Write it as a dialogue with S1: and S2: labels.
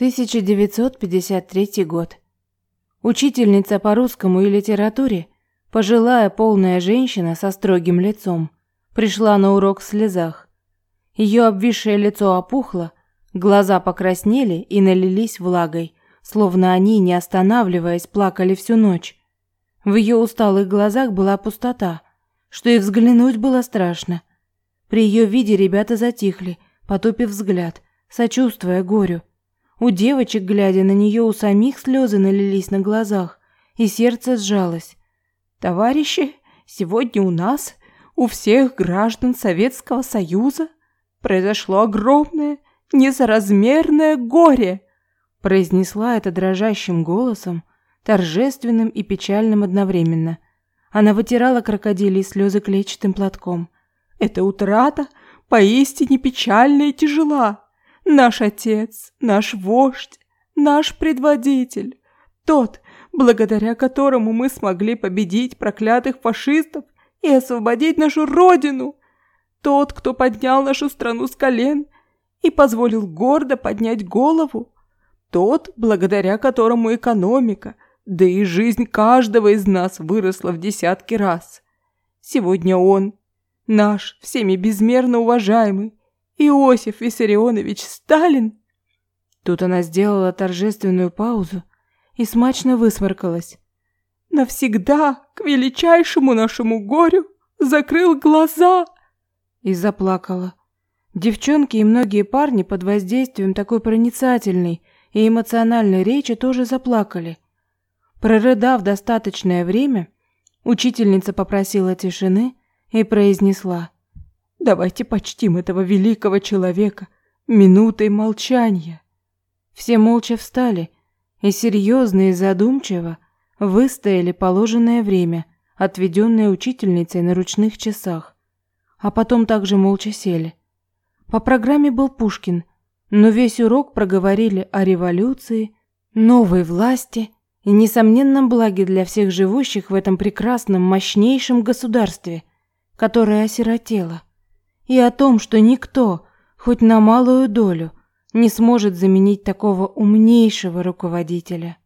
S1: 1953 год. Учительница по русскому и литературе, пожилая полная женщина со строгим лицом, пришла на урок в слезах. Ее обвисшее лицо опухло, глаза покраснели и налились влагой, словно они, не останавливаясь, плакали всю ночь. В ее усталых глазах была пустота, что и взглянуть было страшно. При ее виде ребята затихли, потупив взгляд, сочувствуя горю. У девочек, глядя на нее, у самих слезы налились на глазах, и сердце сжалось.
S2: Товарищи, сегодня у нас, у всех граждан Советского Союза, произошло огромное, несоразмерное горе, произнесла это дрожащим голосом, торжественным и печальным одновременно. Она вытирала крокодилии слезы клетчатым платком. Эта утрата поистине печальна и тяжела. Наш отец, наш вождь, наш предводитель, тот, благодаря которому мы смогли победить проклятых фашистов и освободить нашу родину, тот, кто поднял нашу страну с колен и позволил гордо поднять голову, тот, благодаря которому экономика, да и жизнь каждого из нас выросла в десятки раз. Сегодня он, наш всеми безмерно уважаемый, Иосиф Виссарионович Сталин. Тут она сделала торжественную паузу и смачно высморкалась. Навсегда, к величайшему нашему горю, закрыл глаза и заплакала. Девчонки и многие парни под воздействием такой проницательной и эмоциональной речи тоже заплакали. Прорыдав достаточное время, учительница попросила тишины и произнесла: Давайте почтим этого великого человека минутой молчания. Все молча встали и серьезно и задумчиво выстояли положенное время, отведенное учительницей на ручных часах, а потом также молча сели. По программе был Пушкин, но весь урок проговорили о революции, новой власти и несомненном благе для всех живущих в этом прекрасном, мощнейшем государстве, которое осиротело и о том, что никто, хоть на малую долю, не сможет заменить такого умнейшего руководителя.